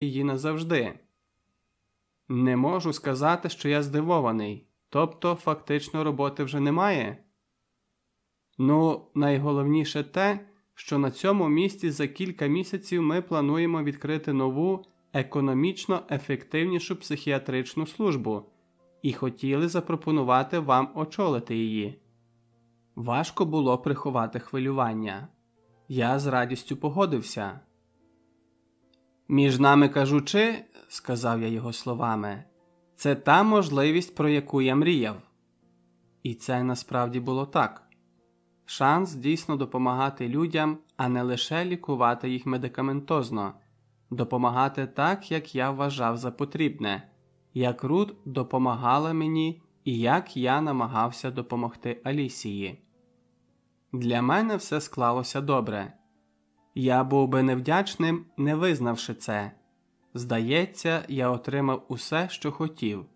її назавжди. Не можу сказати, що я здивований, тобто фактично роботи вже немає. Ну, найголовніше те, що на цьому місці за кілька місяців ми плануємо відкрити нову економічно ефективнішу психіатричну службу і хотіли запропонувати вам очолити її. Важко було приховати хвилювання. Я з радістю погодився. Між нами кажучи, сказав я його словами, це та можливість, про яку я мріяв. І це насправді було так шанс дійсно допомагати людям, а не лише лікувати їх медикаментозно, допомагати так, як я вважав за потрібне, як Рут допомагала мені і як я намагався допомогти Алісії. Для мене все склалося добре. Я був би невдячним, не визнавши це. Здається, я отримав усе, що хотів.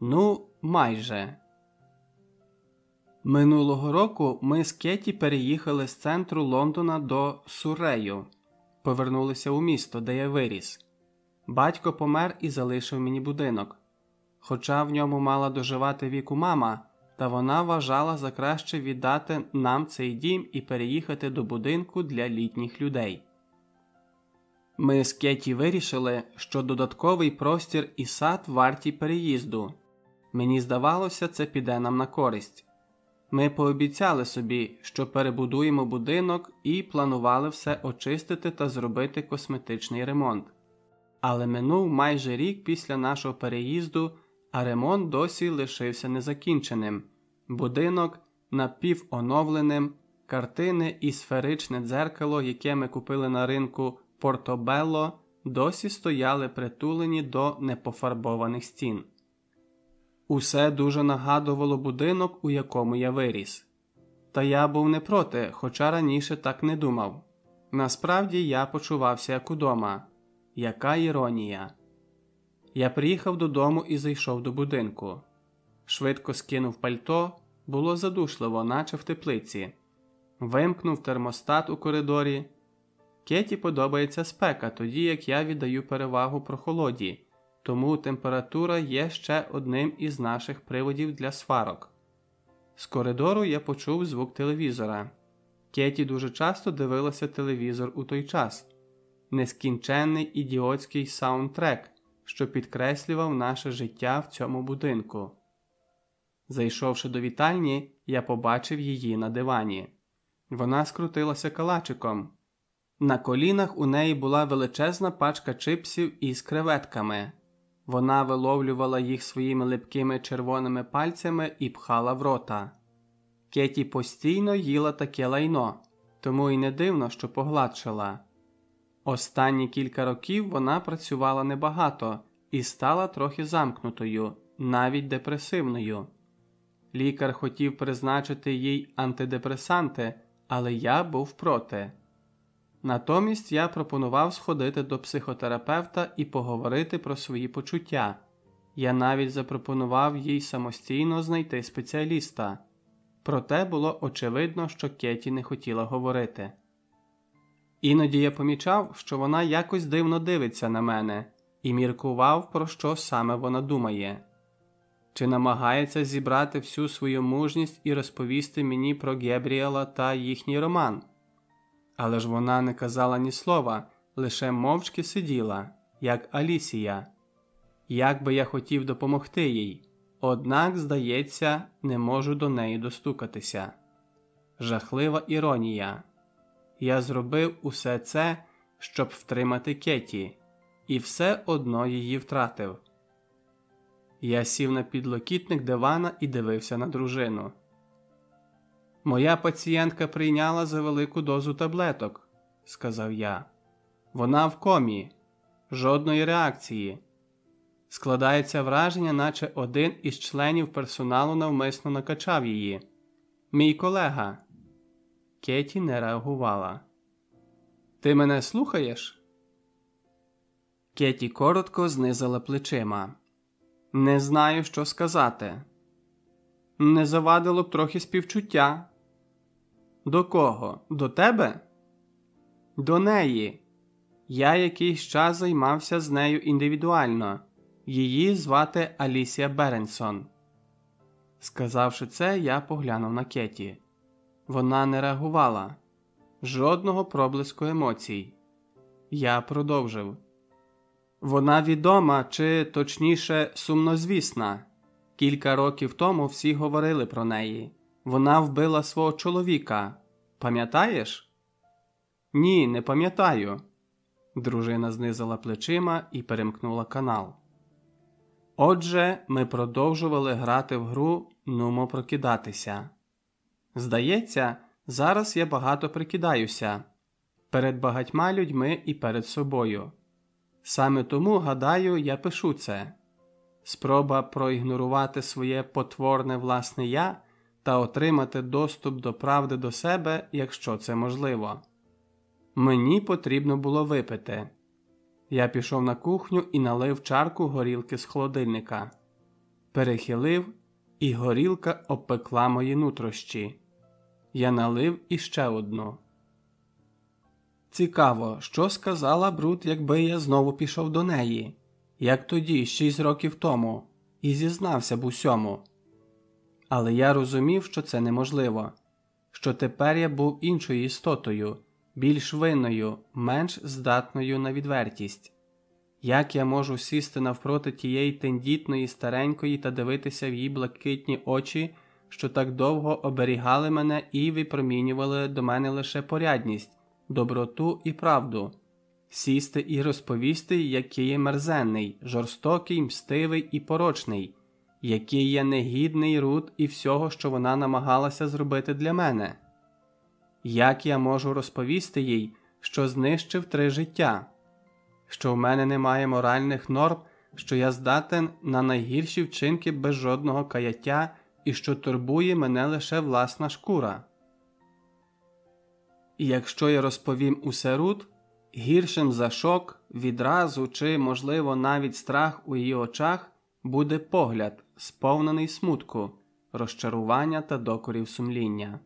Ну, майже. Минулого року ми з Кеті переїхали з центру Лондона до Сурею, повернулися у місто, де я виріс. Батько помер і залишив мені будинок. Хоча в ньому мала доживати віку мама, та вона вважала за краще віддати нам цей дім і переїхати до будинку для літніх людей. Ми з Кеті вирішили, що додатковий простір і сад варті переїзду. Мені здавалося, це піде нам на користь. Ми пообіцяли собі, що перебудуємо будинок і планували все очистити та зробити косметичний ремонт. Але минув майже рік після нашого переїзду, а ремонт досі лишився незакінченим. Будинок напівоновленим, картини і сферичне дзеркало, яке ми купили на ринку Портобелло, досі стояли притулені до непофарбованих стін. Усе дуже нагадувало будинок, у якому я виріс. Та я був не проти, хоча раніше так не думав. Насправді я почувався як удома. Яка іронія. Я приїхав додому і зайшов до будинку. Швидко скинув пальто, було задушливо, наче в теплиці. Вимкнув термостат у коридорі. Кеті подобається спека, тоді як я віддаю перевагу прохолоді тому температура є ще одним із наших приводів для сварок. З коридору я почув звук телевізора. Кеті дуже часто дивилася телевізор у той час нескінченний ідіотський саундтрек, що підкреслював наше життя в цьому будинку. Зайшовши до вітальні, я побачив її на дивані. Вона скрутилася калачиком. На колінах у неї була величезна пачка чипсів із креветками. Вона виловлювала їх своїми липкими червоними пальцями і пхала в рота. Кеті постійно їла таке лайно, тому й не дивно, що погладшила. Останні кілька років вона працювала небагато і стала трохи замкнутою, навіть депресивною. Лікар хотів призначити їй антидепресанти, але я був проти. Натомість я пропонував сходити до психотерапевта і поговорити про свої почуття. Я навіть запропонував їй самостійно знайти спеціаліста, проте було очевидно, що Кеті не хотіла говорити. Іноді я помічав, що вона якось дивно дивиться на мене і міркував, про що саме вона думає, чи намагається зібрати всю свою мужність і розповісти мені про Гебріела та їхній роман. Але ж вона не казала ні слова, лише мовчки сиділа, як Алісія. Як би я хотів допомогти їй, однак, здається, не можу до неї достукатися. Жахлива іронія. Я зробив усе це, щоб втримати Кеті, і все одно її втратив. Я сів на підлокітник дивана і дивився на дружину. Моя пацієнтка прийняла за велику дозу таблеток, сказав я. Вона в комі, жодної реакції. Складається враження, наче один із членів персоналу навмисно накачав її. Мій колега. Кеті не реагувала. Ти мене слухаєш? Кеті коротко знизила плечима. Не знаю, що сказати. Не завадило б трохи співчуття. До кого? До тебе? До неї. Я якийсь час займався з нею індивідуально. Її звати Алісія Беренсон. Сказавши це, я поглянув на Кеті. Вона не реагувала, жодного проблиску емоцій. Я продовжив. Вона відома чи, точніше, сумнозвісна. Кілька років тому всі говорили про неї. Вона вбила свого чоловіка. Пам'ятаєш? Ні, не пам'ятаю. Дружина знизила плечима і перемкнула канал. Отже, ми продовжували грати в гру Нумо прокидатися. Здається, зараз я багато прикидаюся перед багатьма людьми і перед собою. Саме тому, гадаю, я пишу це спроба проігнорувати своє потворне власне я та отримати доступ до правди до себе, якщо це можливо. Мені потрібно було випити. Я пішов на кухню і налив чарку горілки з холодильника, перехилив, і горілка обпекла мої нутрощі. Я налив іще одну. Цікаво, що сказала Брут, якби я знову пішов до неї, як тоді, шість років тому, і зізнався б усьому. Але я розумів, що це неможливо, що тепер я був іншою істотою, більш винною, менш здатною на відвертість. Як я можу сісти навпроти тієї тендітної старенької та дивитися в її блакитні очі, що так довго оберігали мене і випромінювали до мене лише порядність, доброту і правду, сісти і розповісти, який є мерзенний, жорстокий, мстивий і порочний, який є негідний руд і всього, що вона намагалася зробити для мене. Як я можу розповісти їй, що знищив три життя, що в мене немає моральних норм, що я здатен на найгірші вчинки без жодного каяття і що турбує мене лише власна шкура? І якщо я розповім усе Рут, гіршим за шок, відразу чи, можливо, навіть страх у її очах буде погляд, сповнений смутку, розчарування та докорів сумління.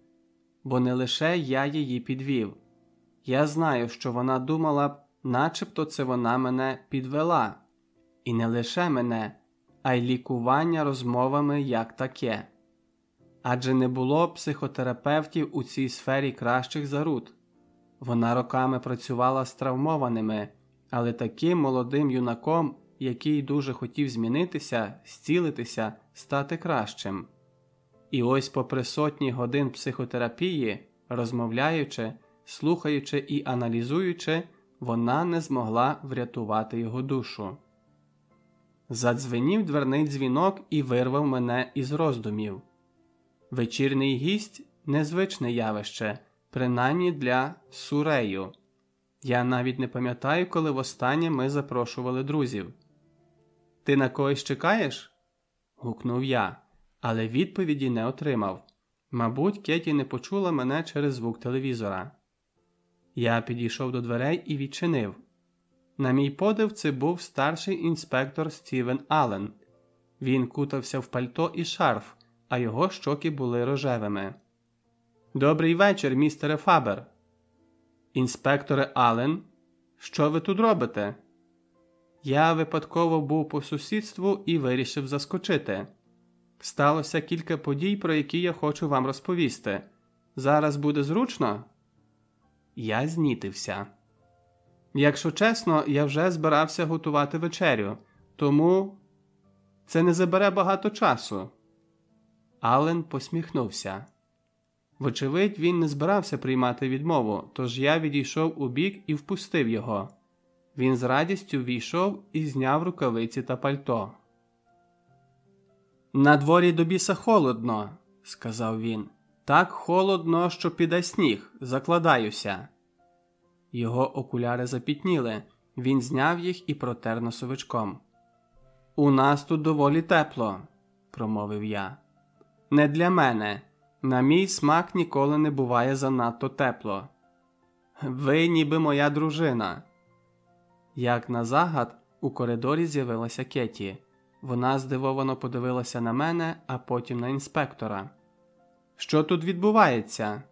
Бо не лише я її підвів. Я знаю, що вона думала б, начебто це вона мене підвела, і не лише мене, а й лікування розмовами як таке адже не було психотерапевтів у цій сфері кращих за Рут. Вона роками працювала з травмованими, але таким молодим юнаком, який дуже хотів змінитися, зцілитися, стати кращим. І ось, попри сотні годин психотерапії, розмовляючи, слухаючи і аналізуючи, вона не змогла врятувати його душу. Задзвенів дверний дзвінок і вирвав мене із роздумів. Вечірний гість незвичне явище, принаймні для сурею. Я навіть не пам'ятаю, коли востаннє ми запрошували друзів. Ти на когось чекаєш? гукнув я, але відповіді не отримав. Мабуть, Кеті не почула мене через звук телевізора. Я підійшов до дверей і відчинив. На мій подив, це був старший інспектор Стівен Аллен. Він кутався в пальто і шарф а його щоки були рожевими. Добрий вечір, містере Фабер. Інспекторе Аллен, що ви тут робите? Я випадково був по сусідству і вирішив заскочити. Сталося кілька подій, про які я хочу вам розповісти. Зараз буде зручно? Я знітився. Якщо чесно, я вже збирався готувати вечерю, тому це не забере багато часу. Ален посміхнувся. Вочевидь, він не збирався приймати відмову, тож я відійшов у бік і впустив його. Він з радістю війшов і зняв рукавиці та пальто. На дворі до холодно, сказав він. Так холодно, що піде сніг, закладаюся. Його окуляри запітніли. Він зняв їх і протер носовичком. У нас тут доволі тепло, промовив я. Не для мене. На мій смак ніколи не буває занадто тепло. Ви, ніби моя дружина. Як на загад, у коридорі з'явилася Кеті. Вона здивовано подивилася на мене, а потім на інспектора. Що тут відбувається?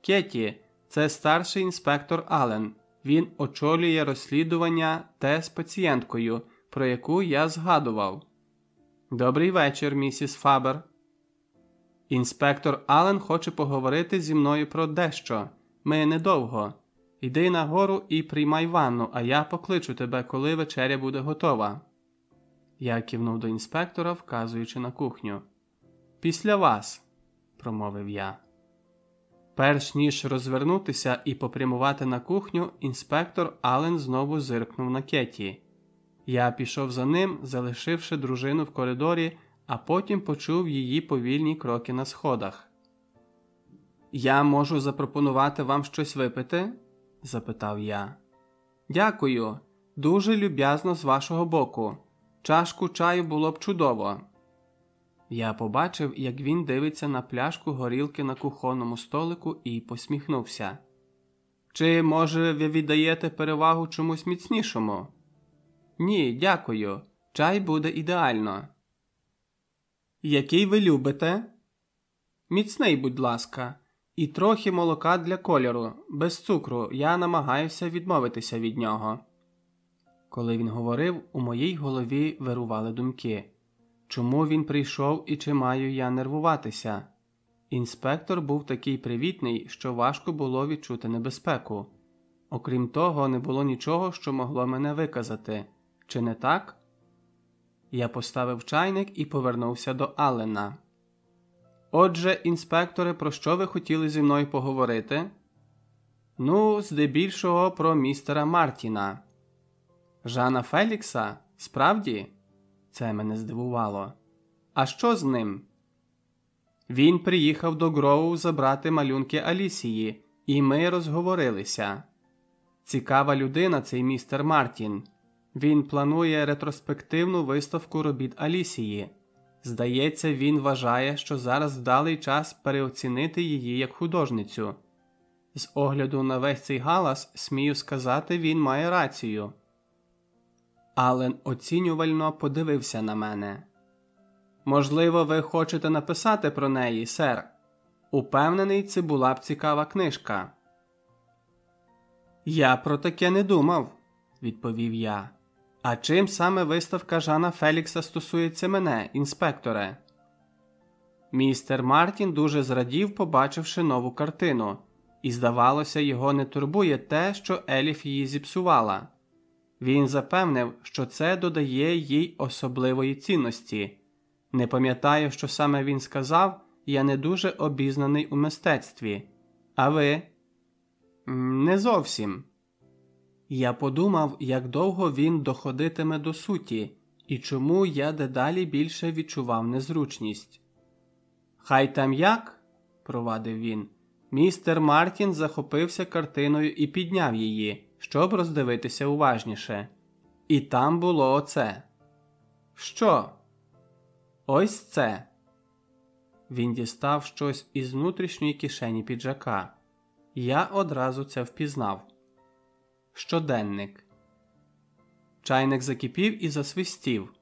Кеті, це старший інспектор Ален. Він очолює розслідування те з пацієнткою, про яку я згадував. Добрий вечір, місіс Фабер. Інспектор Ален хоче поговорити зі мною про дещо. Ми недовго. Йди нагору і приймай ванну, а я покличу тебе, коли вечеря буде готова. Я кивнув до інспектора, вказуючи на кухню. Після вас, промовив я. Перш ніж розвернутися і попрямувати на кухню, інспектор Ален знову зиркнув на Кеті. Я пішов за ним, залишивши дружину в коридорі, а потім почув її повільні кроки на сходах. Я можу запропонувати вам щось випити? запитав я. Дякую, дуже люб'язно з вашого боку. Чашку чаю було б чудово. Я побачив, як він дивиться на пляшку горілки на кухонному столику і посміхнувся. Чи, може, ви віддаєте перевагу чомусь міцнішому? Ні, дякую. Чай буде ідеально. Який ви любите? Міцний, будь ласка, і трохи молока для кольору, без цукру. Я намагаюся відмовитися від нього. Коли він говорив, у моїй голові вирували думки. Чому він прийшов і чи маю я нервуватися? Інспектор був такий привітний, що важко було відчути небезпеку. Окрім того, не було нічого, що могло мене виказати. Чи не так? Я поставив чайник і повернувся до Аллена. Отже, інспекторе, про що ви хотіли зі мною поговорити? Ну, здебільшого про містера Мартіна. Жана Фелікса? Справді? Це мене здивувало. А що з ним? Він приїхав до Гроу забрати малюнки Алісії, і ми розговорилися. Цікава людина, цей містер Мартін. Він планує ретроспективну виставку робіт Алісії. Здається, він вважає, що зараз вдалий час переоцінити її як художницю. З огляду на весь цей галас, смію сказати, він має рацію. Ален оцінювально подивився на мене. Можливо, ви хочете написати про неї, сер. Упевнений, це була б цікава книжка. Я про таке не думав, відповів я. А чим саме виставка Жана Фелікса стосується мене, інспекторе? Містер Мартін дуже зрадів, побачивши нову картину, і, здавалося, його не турбує те, що Еліф її зіпсувала. Він запевнив, що це додає їй особливої цінності. Не пам'ятаю, що саме він сказав, я не дуже обізнаний у мистецтві. А ви? Не зовсім. Я подумав, як довго він доходитиме до суті, і чому я дедалі більше відчував незручність. Хай там як, провадив він, містер Мартін захопився картиною і підняв її, щоб роздивитися уважніше. І там було оце. Що? Ось це. Він дістав щось із внутрішньої кишені піджака. Я одразу це впізнав. Щоденник. Чайник закипів і засвистів.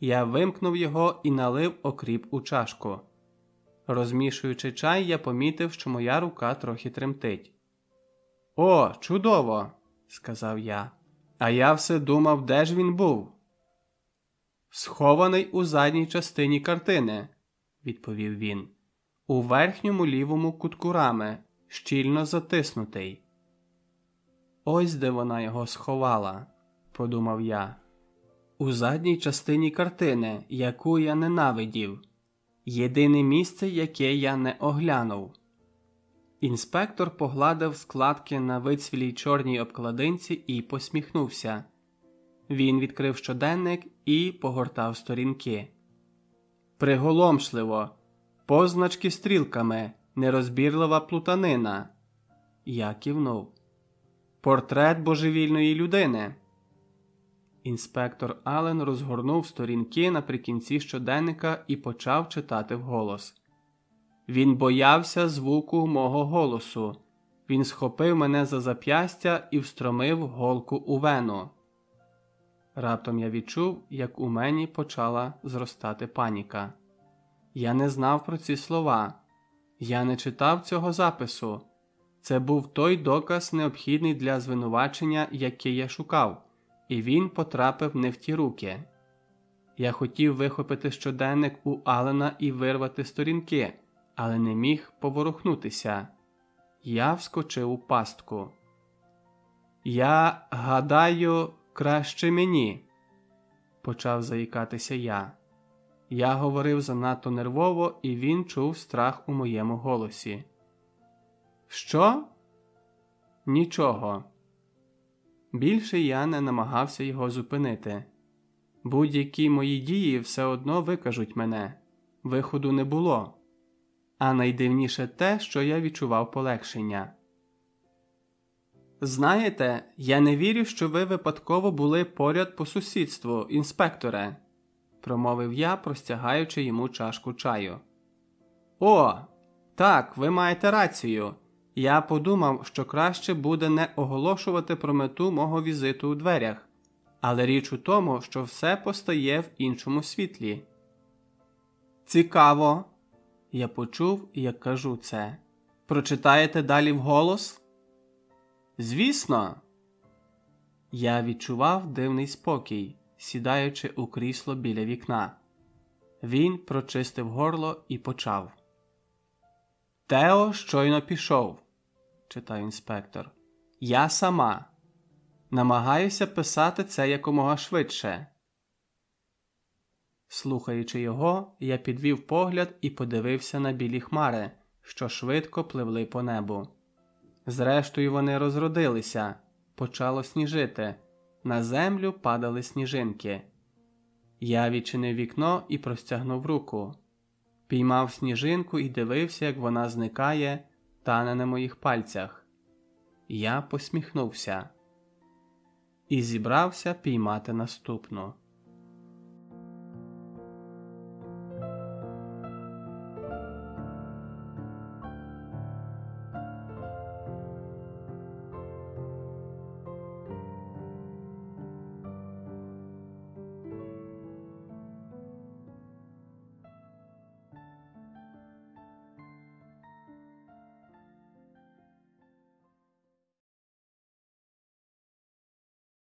Я вимкнув його і налив окріп у чашку. Розмішуючи чай, я помітив, що моя рука трохи тремтить. О, чудово! Сказав я. А я все думав, де ж він був. Схований у задній частині картини, відповів він, у верхньому лівому кутку рами, щільно затиснутий. Ось де вона його сховала, подумав я. У задній частині картини, яку я ненавидів, єдине місце, яке я не оглянув. Інспектор погладив складки на вицвілій чорній обкладинці і посміхнувся. Він відкрив щоденник і погортав сторінки. Приголомшливо, позначки стрілками, нерозбірлива плутанина. Я кивнув. Портрет божевільної людини. Інспектор Ален розгорнув сторінки наприкінці щоденника і почав читати вголос. Він боявся звуку мого голосу. Він схопив мене за зап'ястя і встромив голку у вену. Раптом я відчув, як у мені почала зростати паніка. Я не знав про ці слова, я не читав цього запису. Це був той доказ, необхідний для звинувачення, який я шукав, і він потрапив не в ті руки. Я хотів вихопити щоденник у Алена і вирвати сторінки, але не міг поворухнутися. Я вскочив у пастку. Я гадаю, краще мені, почав заїкатися я. Я говорив занадто нервово, і він чув страх у моєму голосі. Що? Нічого. Більше я не намагався його зупинити. Будь-які мої дії все одно викажуть мене. Виходу не було. А найдивніше те, що я відчував полегшення. Знаєте, я не вірю, що ви випадково були поряд по сусідству, інспекторе, промовив я, простягаючи йому чашку чаю. О, так, ви маєте рацію. Я подумав, що краще буде не оголошувати про мету мого візиту у дверях, але річ у тому, що все постає в іншому світлі. Цікаво, я почув, як кажу це. Прочитаєте далі вголос? Звісно, я відчував дивний спокій, сідаючи у крісло біля вікна. Він прочистив горло і почав. Тео щойно пішов, читав інспектор. Я сама. Намагаюся писати це якомога швидше. Слухаючи його, я підвів погляд і подивився на білі хмари, що швидко пливли по небу. Зрештою, вони розродилися, почало сніжити, на землю падали сніжинки. Я відчинив вікно і простягнув руку, піймав сніжинку і дивився, як вона зникає, тане на моїх пальцях. Я посміхнувся і зібрався піймати наступну.